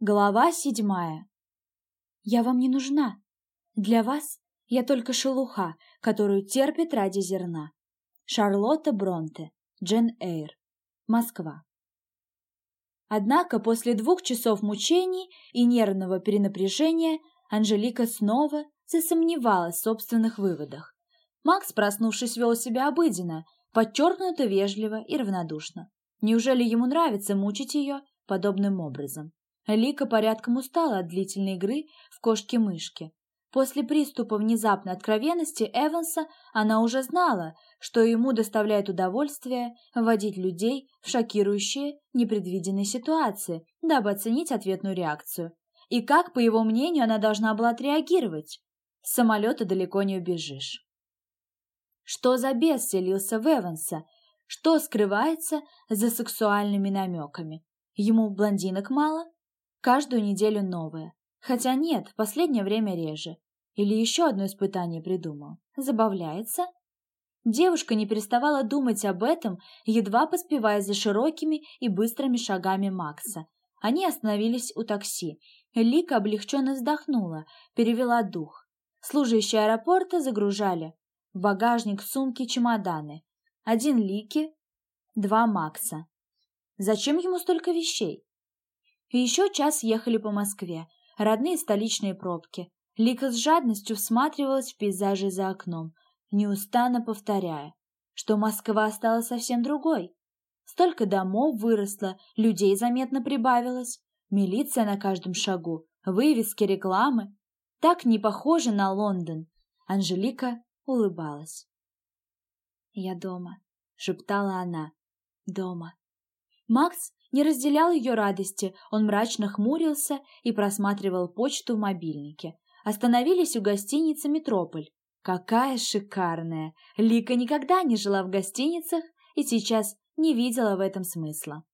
Глава седьмая. Я вам не нужна. Для вас я только шелуха, которую терпит ради зерна. Шарлотта Бронте, Джен Эйр, Москва. Однако после двух часов мучений и нервного перенапряжения Анжелика снова засомневалась в собственных выводах. Макс, проснувшись, вел себя обыденно, подчеркнуто вежливо и равнодушно. Неужели ему нравится мучить ее подобным образом? Лика порядком устала от длительной игры в кошки-мышки. После приступа внезапной откровенности Эванса она уже знала, что ему доставляет удовольствие вводить людей в шокирующие, непредвиденные ситуации, дабы оценить ответную реакцию. И как, по его мнению, она должна была отреагировать? С самолета далеко не убежишь. Что за бес селился в Эванса? Что скрывается за сексуальными намеками? Ему блондинок мало? Каждую неделю новое. Хотя нет, последнее время реже. Или еще одно испытание придумал. Забавляется? Девушка не переставала думать об этом, едва поспевая за широкими и быстрыми шагами Макса. Они остановились у такси. Лика облегченно вздохнула, перевела дух. Служащие аэропорта загружали в багажник сумки чемоданы. Один Лики, два Макса. Зачем ему столько вещей? Еще час ехали по Москве, родные столичные пробки. Лика с жадностью всматривалась в пейзажи за окном, неустанно повторяя, что Москва стала совсем другой. Столько домов выросло, людей заметно прибавилось, милиция на каждом шагу, вывески, рекламы. Так не похоже на Лондон. Анжелика улыбалась. «Я дома», — шептала она. «Дома». Макс не разделял ее радости, он мрачно хмурился и просматривал почту в мобильнике. Остановились у гостиницы «Метрополь». Какая шикарная! Лика никогда не жила в гостиницах и сейчас не видела в этом смысла.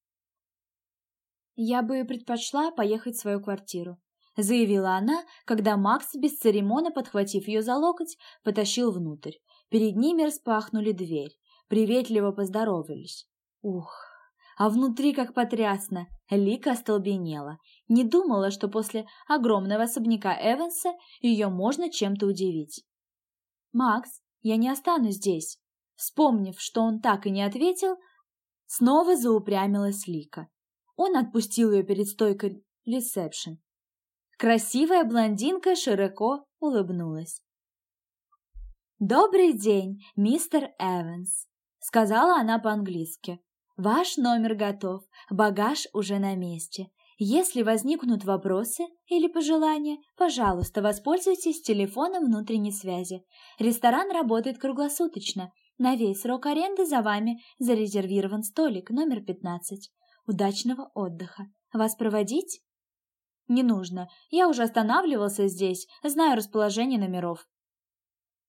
«Я бы предпочла поехать в свою квартиру», — заявила она, когда Макс, без церемона подхватив ее за локоть, потащил внутрь. Перед ними распахнули дверь, приветливо поздоровались. Ух, а внутри как потрясно. Лика остолбенела. Не думала, что после огромного особняка Эванса ее можно чем-то удивить. «Макс, я не останусь здесь». Вспомнив, что он так и не ответил, снова заупрямилась Лика. Он отпустил ее перед стойкой ресепшн. Красивая блондинка широко улыбнулась. «Добрый день, мистер Эванс», — сказала она по-английски. Ваш номер готов, багаж уже на месте. Если возникнут вопросы или пожелания, пожалуйста, воспользуйтесь телефоном внутренней связи. Ресторан работает круглосуточно. На весь срок аренды за вами зарезервирован столик номер 15. Удачного отдыха. Вас проводить? Не нужно. Я уже останавливался здесь, знаю расположение номеров.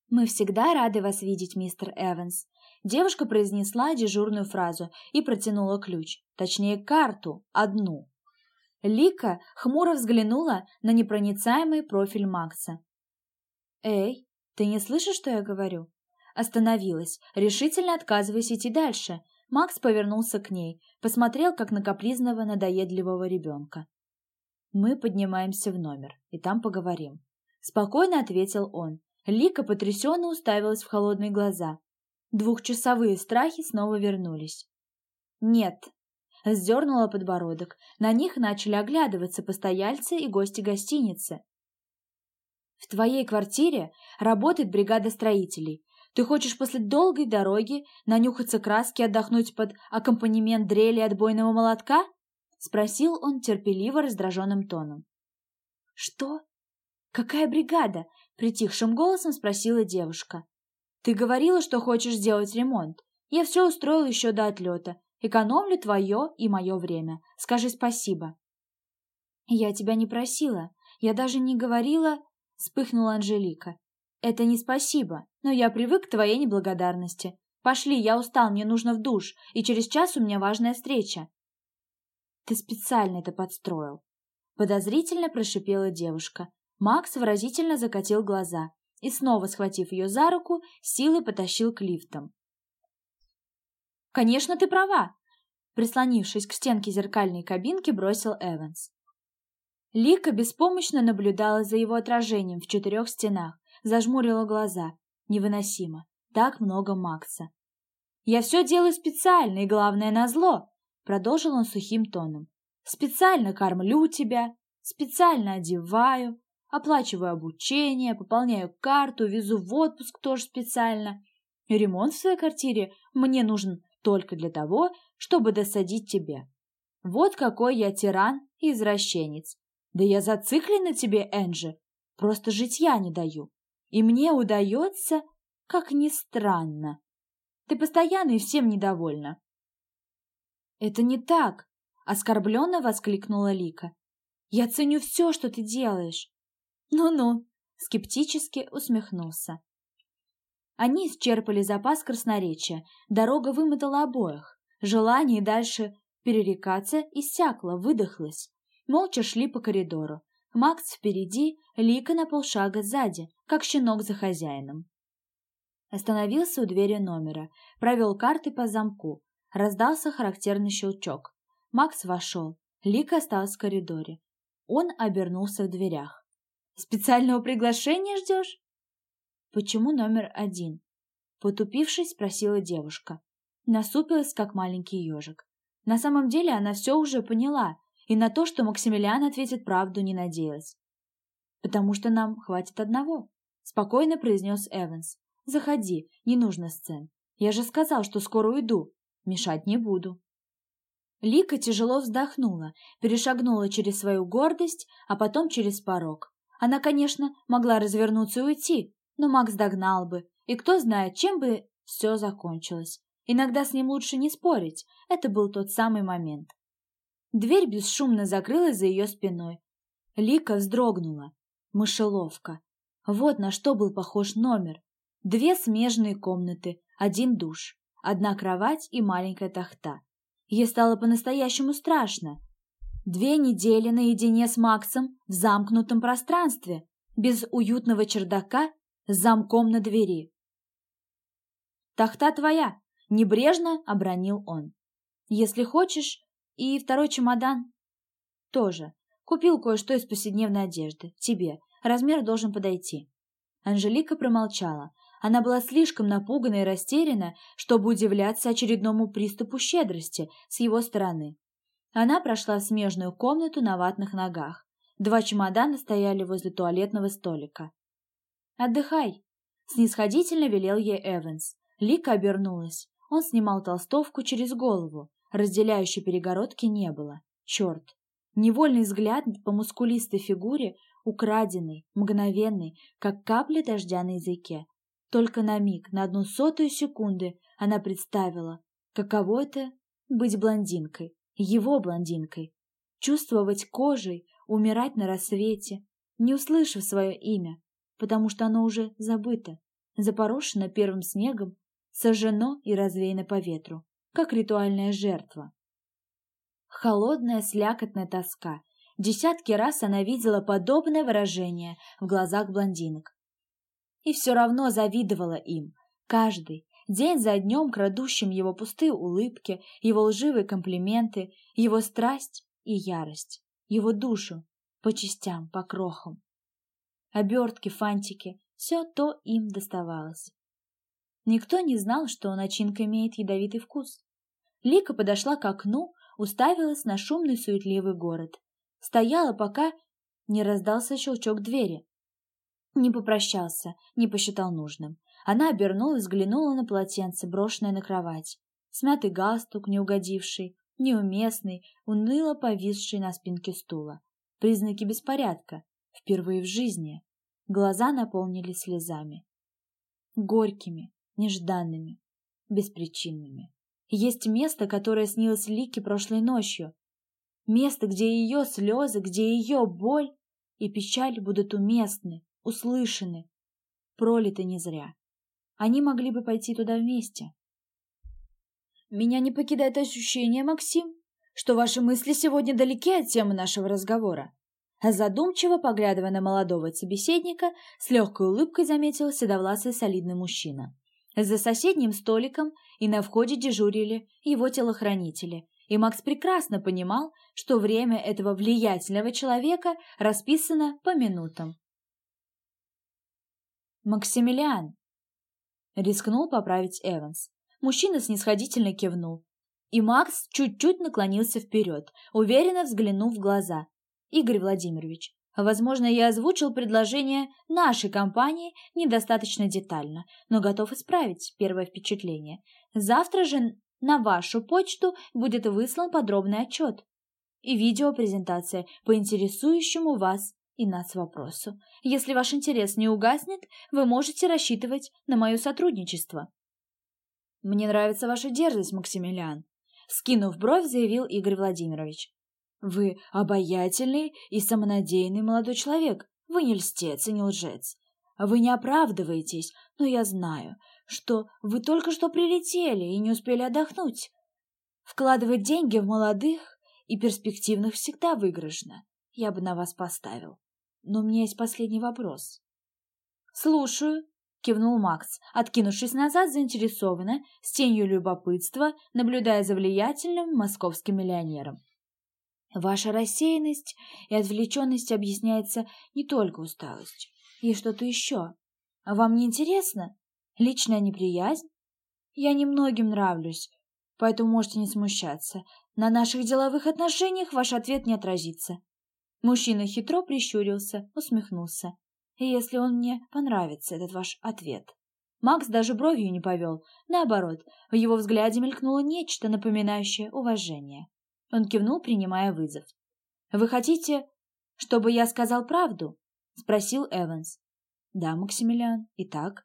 Мы всегда рады вас видеть, мистер Эванс. Девушка произнесла дежурную фразу и протянула ключ, точнее карту, одну. Лика хмуро взглянула на непроницаемый профиль Макса. «Эй, ты не слышишь, что я говорю?» Остановилась, решительно отказываясь идти дальше. Макс повернулся к ней, посмотрел, как на капризного, надоедливого ребенка. «Мы поднимаемся в номер, и там поговорим», — спокойно ответил он. Лика потрясенно уставилась в холодные глаза. Двухчасовые страхи снова вернулись. «Нет», — сдернула подбородок. На них начали оглядываться постояльцы и гости гостиницы. «В твоей квартире работает бригада строителей. Ты хочешь после долгой дороги нанюхаться краски и отдохнуть под аккомпанемент дрели отбойного молотка?» — спросил он терпеливо раздраженным тоном. «Что? Какая бригада?» — притихшим голосом спросила девушка. Ты говорила, что хочешь сделать ремонт. Я все устроил еще до отлета. Экономлю твое и мое время. Скажи спасибо. Я тебя не просила. Я даже не говорила... Вспыхнула Анжелика. Это не спасибо, но я привык к твоей неблагодарности. Пошли, я устал, мне нужно в душ, и через час у меня важная встреча. Ты специально это подстроил. Подозрительно прошипела девушка. Макс выразительно закатил глаза и, снова схватив ее за руку, силой потащил к лифтам. «Конечно, ты права!» Прислонившись к стенке зеркальной кабинки, бросил Эванс. Лика беспомощно наблюдала за его отражением в четырех стенах, зажмурила глаза. Невыносимо. Так много Макса. «Я все делаю специально, и главное, назло», — продолжил он сухим тоном. «Специально кормлю тебя, специально одеваю, оплачиваю обучение, пополняю карту, везу в отпуск тоже специально. Ремонт в своей квартире мне нужен только для того, чтобы досадить тебе. Вот какой я тиран и извращенец. Да я зациклен на тебе, Энджи, просто житья не даю. И мне удается, как ни странно. Ты постоянно и всем недовольна. Это не так, оскорбленно воскликнула Лика. Я ценю все, что ты делаешь. Ну-ну, скептически усмехнулся. Они исчерпали запас красноречия, дорога вымотала обоих. Желание дальше перерекаться иссякло, выдохлось. Молча шли по коридору. Макс впереди, Лика на полшага сзади, как щенок за хозяином. Остановился у двери номера, провел карты по замку. Раздался характерный щелчок. Макс вошел. Лика осталась в коридоре. Он обернулся в дверях. «Специального приглашения ждешь?» «Почему номер один?» Потупившись, спросила девушка. Насупилась, как маленький ежик. На самом деле она все уже поняла, и на то, что Максимилиан ответит правду, не надеялась. «Потому что нам хватит одного», — спокойно произнес Эванс. «Заходи, не нужно сцен. Я же сказал, что скоро уйду. Мешать не буду». Лика тяжело вздохнула, перешагнула через свою гордость, а потом через порог. Она, конечно, могла развернуться и уйти, но Макс догнал бы, и кто знает, чем бы все закончилось. Иногда с ним лучше не спорить, это был тот самый момент. Дверь бесшумно закрылась за ее спиной. Лика вздрогнула. Мышеловка. Вот на что был похож номер. Две смежные комнаты, один душ, одна кровать и маленькая тахта. Ей стало по-настоящему страшно. Две недели наедине с Максом в замкнутом пространстве, без уютного чердака с замком на двери. «Тахта твоя!» — небрежно обронил он. «Если хочешь, и второй чемодан тоже. Купил кое-что из повседневной одежды. Тебе. Размер должен подойти». Анжелика промолчала. Она была слишком напугана и растеряна, чтобы удивляться очередному приступу щедрости с его стороны. Она прошла в смежную комнату на ватных ногах. Два чемодана стояли возле туалетного столика. «Отдыхай!» — снисходительно велел ей Эванс. Лика обернулась. Он снимал толстовку через голову. Разделяющей перегородки не было. Черт! Невольный взгляд по мускулистой фигуре, украденный, мгновенный, как капля дождя на языке. Только на миг, на одну сотую секунды, она представила, каково это быть блондинкой, его блондинкой, чувствовать кожей, умирать на рассвете, не услышав свое имя, потому что оно уже забыто, запорошено первым снегом, сожжено и развеяно по ветру, как ритуальная жертва. Холодная слякотная тоска. Десятки раз она видела подобное выражение в глазах блондинок. И все равно завидовала им, каждый, день за днем крадущим его пустые улыбки, его лживые комплименты, его страсть и ярость, его душу по частям, по крохам обертки, фантики, все то им доставалось. Никто не знал, что начинка имеет ядовитый вкус. Лика подошла к окну, уставилась на шумный суетливый город. Стояла, пока не раздался щелчок двери. Не попрощался, не посчитал нужным. Она обернулась, взглянула на полотенце, брошенное на кровать. Смятый галстук, неугодивший, неуместный, уныло повисший на спинке стула. Признаки беспорядка. Впервые в жизни. Глаза наполнились слезами. Горькими, нежданными, беспричинными. Есть место, которое снилось Лике прошлой ночью. Место, где ее слезы, где ее боль и печаль будут уместны, услышаны, пролиты не зря. Они могли бы пойти туда вместе. Меня не покидает ощущение, Максим, что ваши мысли сегодня далеки от темы нашего разговора. Задумчиво поглядывая на молодого собеседника, с легкой улыбкой заметил седовласый солидный мужчина. За соседним столиком и на входе дежурили его телохранители, И Макс прекрасно понимал, что время этого влиятельного человека расписано по минутам. «Максимилиан!» — рискнул поправить Эванс. Мужчина снисходительно кивнул. И Макс чуть-чуть наклонился вперед, уверенно взглянув в глаза. «Игорь Владимирович, возможно, я озвучил предложение нашей компании недостаточно детально, но готов исправить первое впечатление. Завтра же на вашу почту будет выслан подробный отчет и видеопрезентация по интересующему вас и нас вопросу. Если ваш интерес не угаснет, вы можете рассчитывать на мое сотрудничество. Мне нравится ваша дерзость, Максимилиан, скинув бровь, заявил Игорь Владимирович. Вы обаятельный и самонадеянный молодой человек. Вы не льстец и не лжец. Вы не оправдываетесь, но я знаю, что вы только что прилетели и не успели отдохнуть. Вкладывать деньги в молодых и перспективных всегда выигрышно. Я бы на вас поставил. Но у меня есть последний вопрос. «Слушаю», — кивнул Макс, откинувшись назад заинтересованно, с тенью любопытства, наблюдая за влиятельным московским миллионером. «Ваша рассеянность и отвлеченность объясняется не только усталостью. Есть что-то еще. А вам не интересно? Личная неприязнь? Я немногим нравлюсь, поэтому можете не смущаться. На наших деловых отношениях ваш ответ не отразится. Мужчина хитро прищурился, усмехнулся. Если он мне понравится, этот ваш ответ. Макс даже бровью не повел. Наоборот, в его взгляде мелькнуло нечто, напоминающее уважение. Он кивнул, принимая вызов. «Вы хотите, чтобы я сказал правду?» — спросил Эванс. «Да, Максимилиан. Итак?»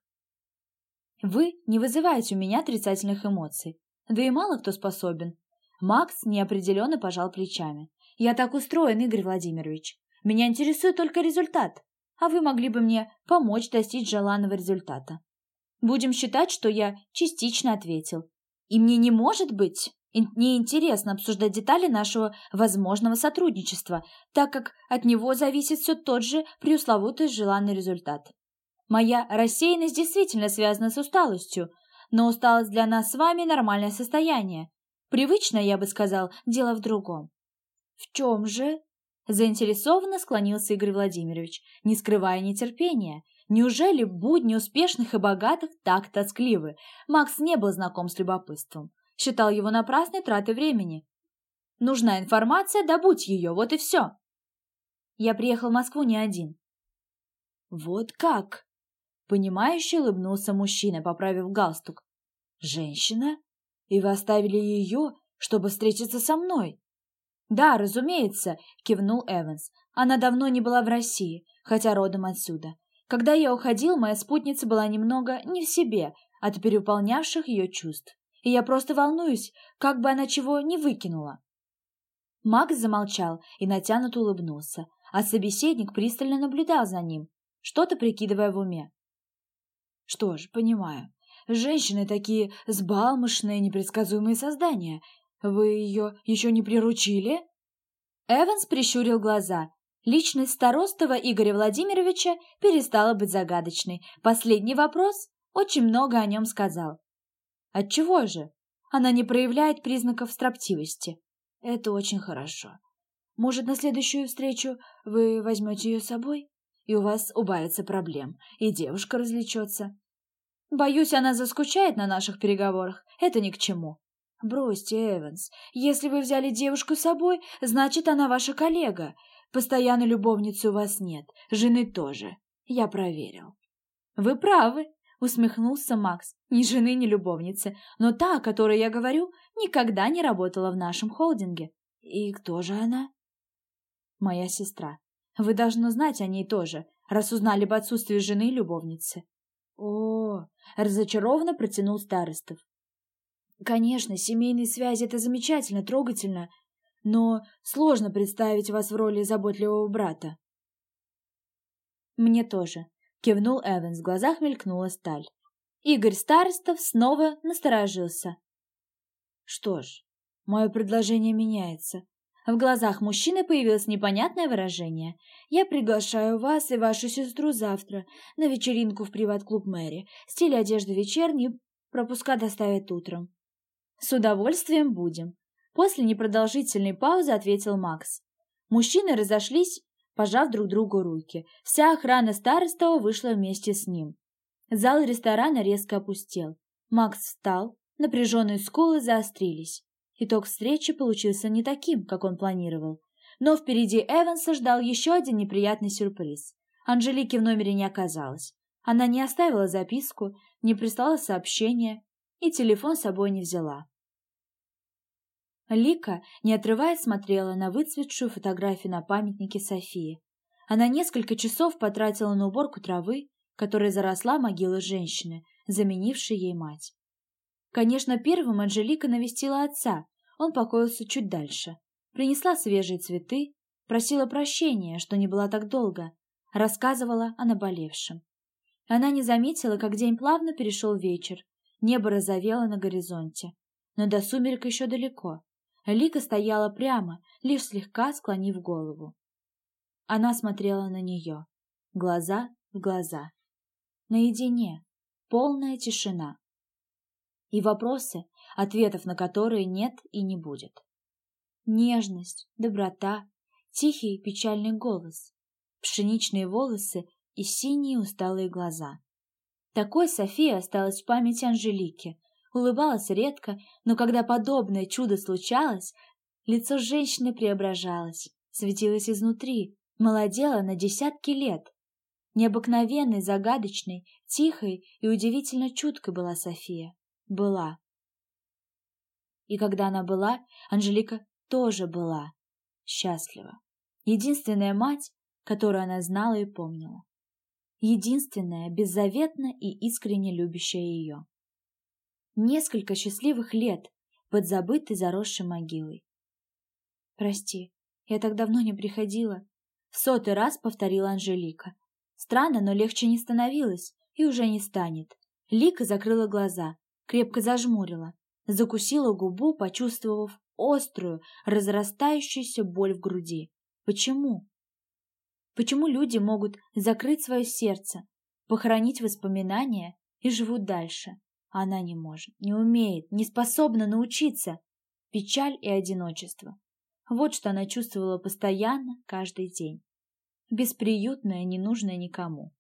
«Вы не вызываете у меня отрицательных эмоций. Да и мало кто способен». Макс неопределенно пожал плечами. Я так устроен, Игорь Владимирович. Меня интересует только результат, а вы могли бы мне помочь достичь желанного результата. Будем считать, что я частично ответил. И мне не может быть неинтересно обсуждать детали нашего возможного сотрудничества, так как от него зависит все тот же преусловутый желанный результат. Моя рассеянность действительно связана с усталостью, но усталость для нас с вами нормальное состояние. Привычно, я бы сказал, дело в другом. «В чем же?» Заинтересованно склонился Игорь Владимирович, не скрывая нетерпения. Неужели будни успешных и богатых так тоскливы? Макс не был знаком с любопытством. Считал его напрасной тратой времени. Нужна информация, добудь ее, вот и все. Я приехал в Москву не один. Вот как? Понимающе улыбнулся мужчина, поправив галстук. Женщина? И вы оставили ее, чтобы встретиться со мной? «Да, разумеется», — кивнул Эванс. «Она давно не была в России, хотя родом отсюда. Когда я уходил, моя спутница была немного не в себе от переполнявших ее чувств. И я просто волнуюсь, как бы она чего не выкинула». Макс замолчал и натянуто улыбнулся, а собеседник пристально наблюдал за ним, что-то прикидывая в уме. «Что ж, понимаю. Женщины такие сбалмошные, непредсказуемые создания. Вы ее еще не приручили?» Эванс прищурил глаза. Личность старостова Игоря Владимировича перестала быть загадочной. Последний вопрос очень много о нем сказал. Отчего же? Она не проявляет признаков строптивости. Это очень хорошо. Может, на следующую встречу вы возьмете ее с собой, и у вас убавится проблем, и девушка развлечется. Боюсь, она заскучает на наших переговорах. Это ни к чему. «Бросьте, Эванс. Если вы взяли девушку с собой, значит, она ваша коллега. Постоянной любовницы у вас нет, жены тоже. Я проверил». «Вы правы», — усмехнулся Макс. «Ни жены, ни любовницы. Но та, о которой я говорю, никогда не работала в нашем холдинге». «И кто же она?» «Моя сестра. Вы должны знать о ней тоже, раз узнали об отсутствии жены и любовницы». «О!» — разочарованно протянул Старостов. Конечно, семейные связи — это замечательно, трогательно, но сложно представить вас в роли заботливого брата. Мне тоже, кивнул Эванс, в глазах мелькнула сталь. Игорь Старостов снова насторожился. Что ж, мое предложение меняется. В глазах мужчины появилось непонятное выражение. «Я приглашаю вас и вашу сестру завтра на вечеринку в приват-клуб Мэри. Стиль одежды вечерний, пропуска доставят утром. «С удовольствием будем», После непродолжительной паузы ответил Макс. Мужчины разошлись, пожав друг другу руки. Вся охрана старостова вышла вместе с ним. Зал ресторана резко опустел. Макс встал, напряженные скулы заострились. Итог встречи получился не таким, как он планировал. Но впереди Эванса ждал еще один неприятный сюрприз. Анжелики в номере не оказалось. Она не оставила записку, не прислала сообщения и телефон с собой не взяла. Лика, не отрываясь, смотрела на выцветшую фотографию на памятнике Софии. Она несколько часов потратила на уборку травы, которой заросла могила женщины, заменившей ей мать. Конечно, первым Анжелика навестила отца, он покоился чуть дальше. Принесла свежие цветы, просила прощения, что не была так долго, рассказывала о наболевшем. Она не заметила, как день плавно перешел вечер, небо розовело на горизонте, но до сумерек еще далеко. Лика стояла прямо, лишь слегка склонив голову. Она смотрела на нее, глаза в глаза. Наедине, полная тишина. И вопросы, ответов на которые нет и не будет. Нежность, доброта, тихий печальный голос, пшеничные волосы и синие усталые глаза. Такой София осталась в памяти Анжелики, улыбалась редко, но когда подобное чудо случалось, лицо женщины преображалось, светилось изнутри, молодело на десятки лет. Необыкновенной, загадочной, тихой и удивительно чуткой была София. Была. И когда она была, Анжелика тоже была счастлива. Единственная мать, которую она знала и помнила. Единственная, беззаветно и искренне любящая ее несколько счастливых лет под забытой заросшей могилой. «Прости, я так давно не приходила», — в сотый раз повторила Анжелика. Странно, но легче не становилось и уже не станет. Лика закрыла глаза, крепко зажмурила, закусила губу, почувствовав острую, разрастающуюся боль в груди. Почему? Почему люди могут закрыть свое сердце, похоронить воспоминания и живут дальше? Она не может, не умеет, не способна научиться. Печаль и одиночество. Вот что она чувствовала постоянно, каждый день. Бесприютная, ненужная никому.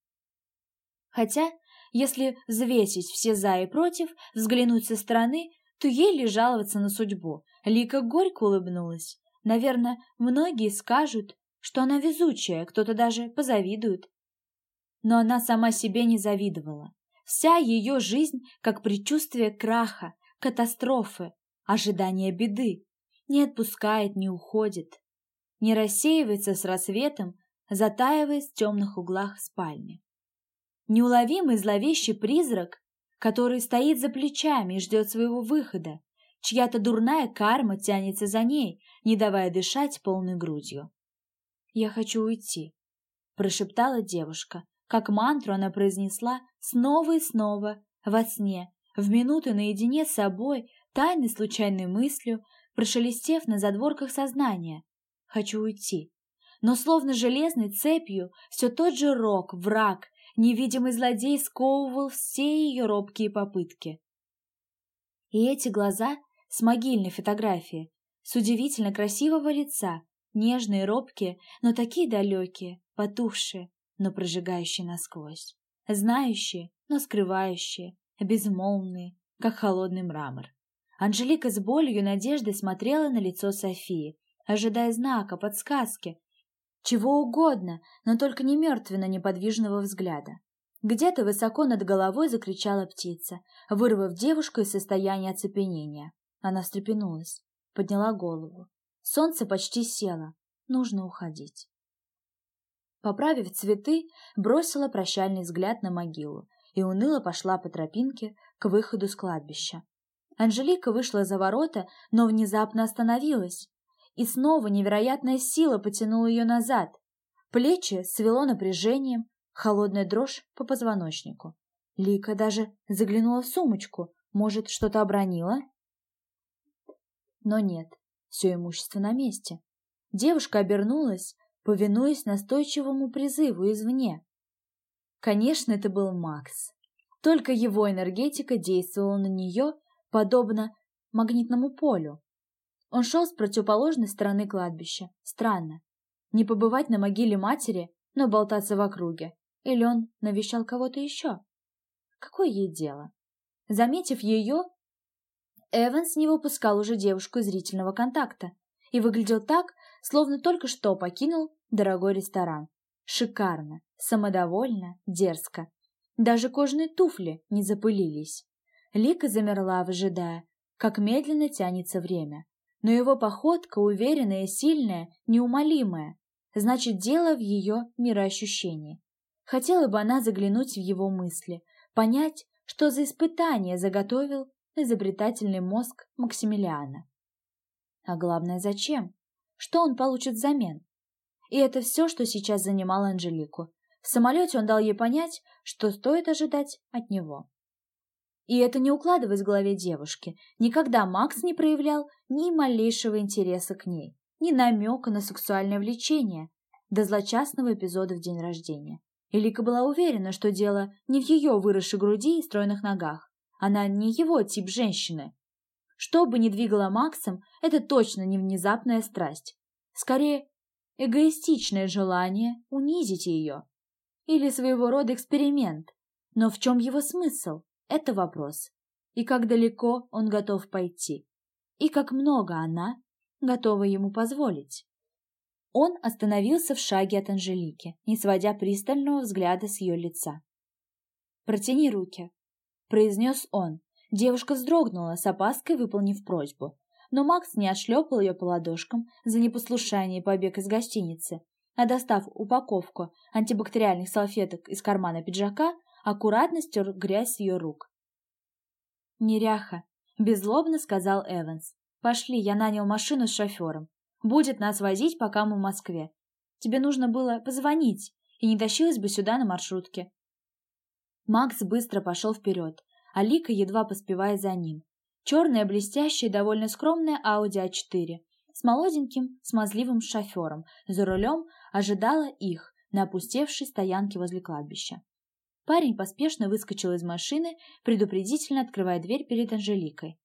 Хотя, если взвесить все «за» и «против», взглянуть со стороны, то ей ли жаловаться на судьбу. Лика горько улыбнулась. Наверное, многие скажут, что она везучая, кто-то даже позавидует. Но она сама себе не завидовала. Вся ее жизнь как предчувствие краха, катастрофы, ожидание беды. Не отпускает, не уходит. Не рассеивается с рассветом, затаиваясь в темных углах спальни. Неуловимый зловещий призрак, который стоит за плечами и ждет своего выхода, чья-то дурная карма тянется за ней, не давая дышать полной грудью. «Я хочу уйти», — прошептала девушка, как мантру она произнесла снова и снова, во сне, в минуты наедине с собой, тайной случайной мыслью, прошелестев на задворках сознания. «Хочу уйти». Но словно железной цепью все тот же рок, враг, невидимый злодей сковывал все ее робкие попытки. И эти глаза с могильной фотографии, с удивительно красивого лица, нежные, робкие, но такие далекие, потухшие, но прожигающие насквозь, знающие, но скрывающие, безмолвные, как холодный мрамор. Анжелика с болью и надеждой смотрела на лицо Софии, ожидая знака, подсказки, чего угодно, но только не мертвенно-неподвижного взгляда. Где-то высоко над головой закричала птица, вырвав девушку из состояния оцепенения. Она встрепенулась, подняла голову. Солнце почти село, нужно уходить. Поправив цветы, бросила прощальный взгляд на могилу и уныло пошла по тропинке к выходу с кладбища. Анжелика вышла за ворота, но внезапно остановилась, и снова невероятная сила потянула ее назад. Плечи свело напряжением, холодная дрожь по позвоночнику. Лика даже заглянула в сумочку, может, что-то обронила? Но нет, все имущество на месте. Девушка обернулась, повинуясь настойчивому призыву извне. Конечно, это был Макс. Только его энергетика действовала на нее, подобно магнитному полю. Он шел с противоположной стороны кладбища. Странно. Не побывать на могиле матери, но болтаться в округе. Или он навещал кого-то еще? Какое ей дело? Заметив ее, Эванс не выпускал уже девушку из зрительного контакта и выглядел так, словно только что покинул дорогой ресторан. Шикарно, самодовольно, дерзко. Даже кожаные туфли не запылились. Лика замерла, выжидая, как медленно тянется время. Но его походка уверенная, сильная, неумолимая. Значит, дело в ее мироощущении. Хотела бы она заглянуть в его мысли, понять, что за испытание заготовил изобретательный мозг Максимилиана. А главное, зачем? Что он получит взамен? И это все, что сейчас занимало Анжелику. В самолете он дал ей понять, что стоит ожидать от него. И это не укладывалось в голове девушки. Никогда Макс не проявлял ни малейшего интереса к ней, ни намека на сексуальное влечение до злочастного эпизода в день рождения. Элика была уверена, что дело не в ее выросшей груди и стройных ногах. Она не его тип женщины. Что бы ни двигало Максом, это точно не внезапная страсть. Скорее, эгоистичное желание унизить ее. Или своего рода эксперимент. Но в чем его смысл? Это вопрос. И как далеко он готов пойти. И как много она готова ему позволить. Он остановился в шаге от Анжелики, не сводя пристального взгляда с ее лица. «Протяни руки», — произнес он. Девушка вздрогнула, с опаской выполнив просьбу но Макс не отшлепал ее по ладошкам за непослушание и побег из гостиницы, а достав упаковку антибактериальных салфеток из кармана пиджака, аккуратно стер грязь с ее рук. «Неряха», — беззлобно сказал Эванс. «Пошли, я нанял машину с шофером. Будет нас возить, пока мы в Москве. Тебе нужно было позвонить, и не тащилась бы сюда на маршрутке». Макс быстро пошел вперед, а Лика едва поспевая за ним. Черная, блестящая, довольно скромная Audi A4 с молоденьким, смазливым шофером за рулем ожидала их на опустевшей стоянке возле кладбища. Парень поспешно выскочил из машины, предупредительно открывая дверь перед Анжеликой.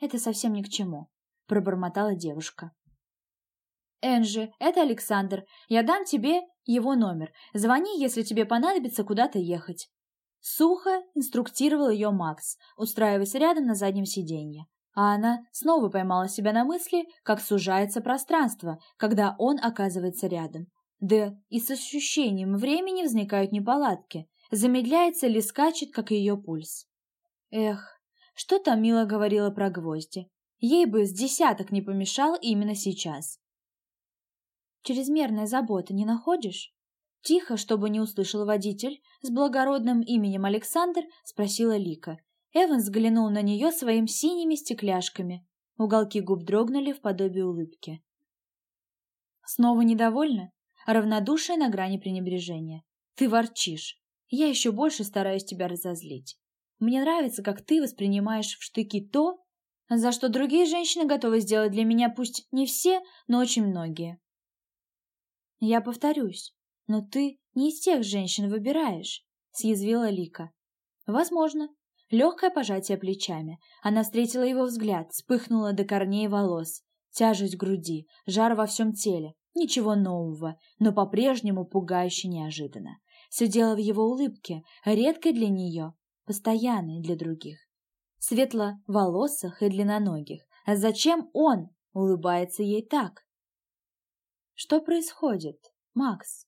«Это совсем ни к чему», — пробормотала девушка. «Энжи, это Александр. Я дам тебе его номер. Звони, если тебе понадобится куда-то ехать». Сухо инструктировал ее Макс, устраиваясь рядом на заднем сиденье. А она снова поймала себя на мысли, как сужается пространство, когда он оказывается рядом. Да и с ощущением времени возникают неполадки. Замедляется ли скачет, как ее пульс. Эх, что там Мила говорила про гвозди. Ей бы с десяток не помешал именно сейчас. Чрезмерная забота не находишь? Тихо, чтобы не услышал водитель, с благородным именем Александр спросила Лика. Эван взглянул на нее своими синими стекляшками. Уголки губ дрогнули в подобие улыбки. Снова недовольна? Равнодушие на грани пренебрежения. Ты ворчишь. Я еще больше стараюсь тебя разозлить. Мне нравится, как ты воспринимаешь в штыки то, за что другие женщины готовы сделать для меня пусть не все, но очень многие. Я повторюсь, «Но ты не из тех женщин выбираешь», — съязвила Лика. «Возможно». Легкое пожатие плечами. Она встретила его взгляд, вспыхнула до корней волос. Тяжесть груди, жар во всем теле. Ничего нового, но по-прежнему пугающе неожиданно. Все дело в его улыбке, редкой для нее, постоянной для других. Светло-волосых и длинноногих. А зачем он улыбается ей так? Что происходит, Макс?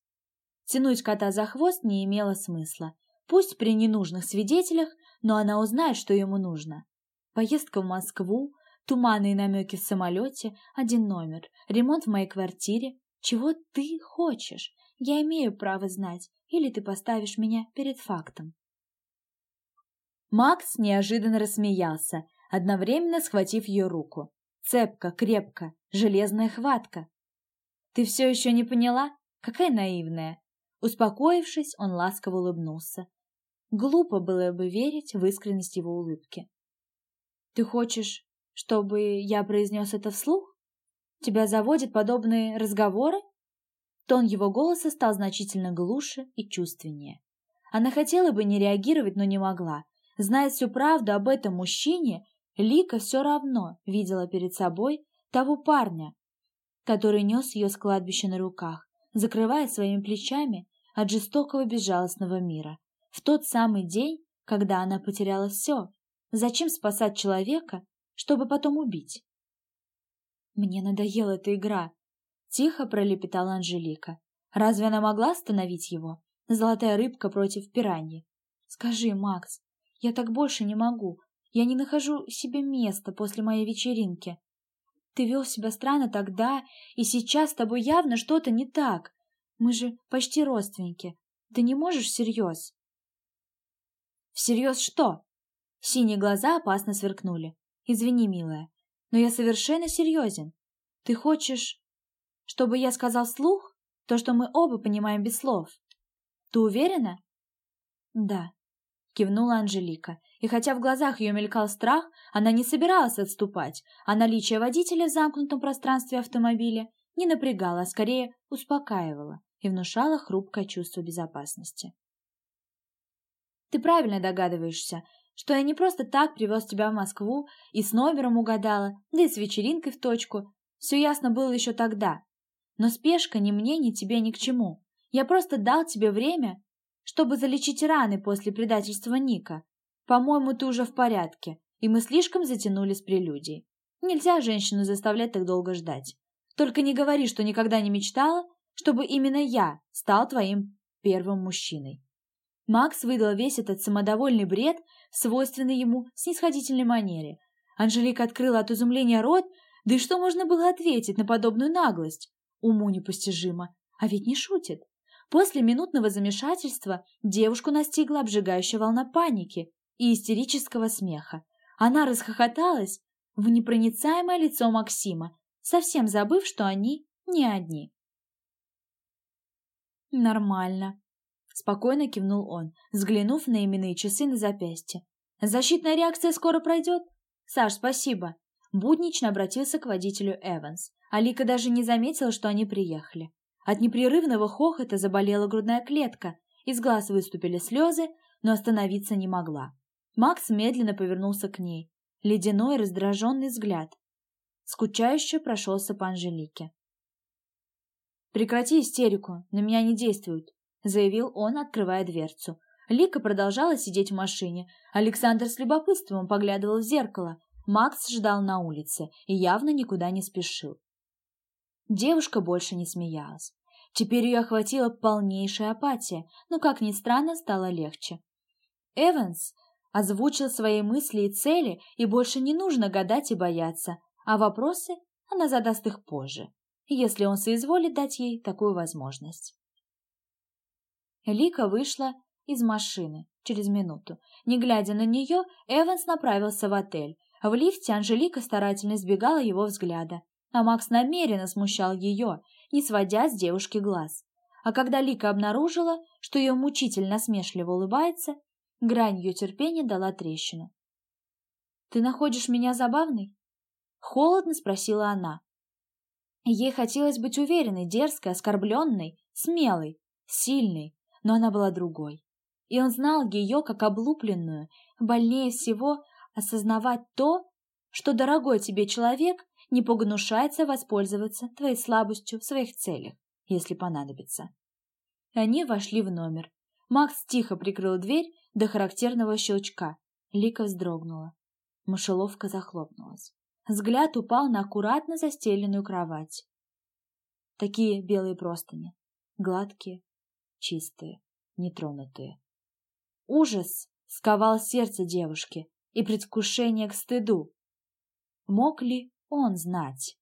Тянуть кота за хвост не имело смысла. Пусть при ненужных свидетелях, но она узнает, что ему нужно. Поездка в Москву, туманные намеки в самолете, один номер, ремонт в моей квартире. Чего ты хочешь? Я имею право знать, или ты поставишь меня перед фактом. Макс неожиданно рассмеялся, одновременно схватив ее руку. Цепко, крепко, железная хватка. Ты все еще не поняла? Какая наивная. Успокоившись, он ласково улыбнулся. Глупо было бы верить в искренность его улыбки. «Ты хочешь, чтобы я произнес это вслух? Тебя заводят подобные разговоры?» Тон его голоса стал значительно глуше и чувственнее. Она хотела бы не реагировать, но не могла. Зная всю правду об этом мужчине, Лика все равно видела перед собой того парня, который нес ее с кладбища на руках, закрывая своими плечами от жестокого безжалостного мира. В тот самый день, когда она потеряла все, зачем спасать человека, чтобы потом убить? «Мне надоела эта игра», — тихо пролепетала Анжелика. «Разве она могла остановить его? Золотая рыбка против пираньи. Скажи, Макс, я так больше не могу. Я не нахожу себе места после моей вечеринки. Ты вел себя странно тогда, и сейчас с тобой явно что-то не так. Мы же почти родственники. Ты не можешь всерьез?» «Всерьез что?» Синие глаза опасно сверкнули. «Извини, милая, но я совершенно серьезен. Ты хочешь, чтобы я сказал слух то, что мы оба понимаем без слов? Ты уверена?» «Да», — кивнула Анжелика, и хотя в глазах ее мелькал страх, она не собиралась отступать, а наличие водителя в замкнутом пространстве автомобиля не напрягало, а скорее успокаивало и внушало хрупкое чувство безопасности. «Ты правильно догадываешься, что я не просто так привез тебя в Москву и с номером угадала, да и с вечеринкой в точку. Все ясно было еще тогда. Но спешка ни мне, ни тебе ни к чему. Я просто дал тебе время, чтобы залечить раны после предательства Ника. По-моему, ты уже в порядке, и мы слишком затянули с прелюдией. Нельзя женщину заставлять так долго ждать. Только не говори, что никогда не мечтала, чтобы именно я стал твоим первым мужчиной. Макс выдал весь этот самодовольный бред, свойственный ему снисходительной манере. Анжелика открыла от изумления рот, да и что можно было ответить на подобную наглость? Уму непостижимо, а ведь не шутит. После минутного замешательства девушку настигла обжигающая волна паники и истерического смеха. Она расхохоталась в непроницаемое лицо Максима, совсем забыв, что они не одни. «Нормально», — спокойно кивнул он, взглянув на именные часы на запястье. «Защитная реакция скоро пройдет?» «Саш, спасибо». Буднично обратился к водителю Эванс. Алика даже не заметила, что они приехали. От непрерывного хохота заболела грудная клетка, из глаз выступили слезы, но остановиться не могла. Макс медленно повернулся к ней. Ледяной раздраженный взгляд. Скучающе прошелся по Анжелике. «Прекрати истерику, на меня не действуют», — заявил он, открывая дверцу. Лика продолжала сидеть в машине. Александр с любопытством поглядывал в зеркало. Макс ждал на улице и явно никуда не спешил. Девушка больше не смеялась. Теперь ее охватила полнейшая апатия, но, как ни странно, стало легче. Эванс озвучил свои мысли и цели, и больше не нужно гадать и бояться, а вопросы она задаст их позже, если он соизволит дать ей такую возможность. Лика вышла из машины через минуту. Не глядя на нее, Эванс направился в отель. В лифте Анжелика старательно избегала его взгляда а Макс намеренно смущал ее, не сводя с девушки глаз. А когда Лика обнаружила, что ее мучитель насмешливо улыбается, грань ее терпения дала трещину. «Ты находишь меня забавной?» Холодно спросила она. Ей хотелось быть уверенной, дерзкой, оскорбленной, смелой, сильной, но она была другой. И он знал ее как облупленную, больнее всего осознавать то, что дорогой тебе человек не погнушается воспользоваться твоей слабостью в своих целях, если понадобится. Они вошли в номер. Макс тихо прикрыл дверь до характерного щелчка. Лика вздрогнула. Мышеловка захлопнулась. Взгляд упал на аккуратно застеленную кровать. Такие белые простыни. Гладкие, чистые, нетронутые. Ужас сковал сердце девушки и предвкушение к стыду. Мог ли он знать.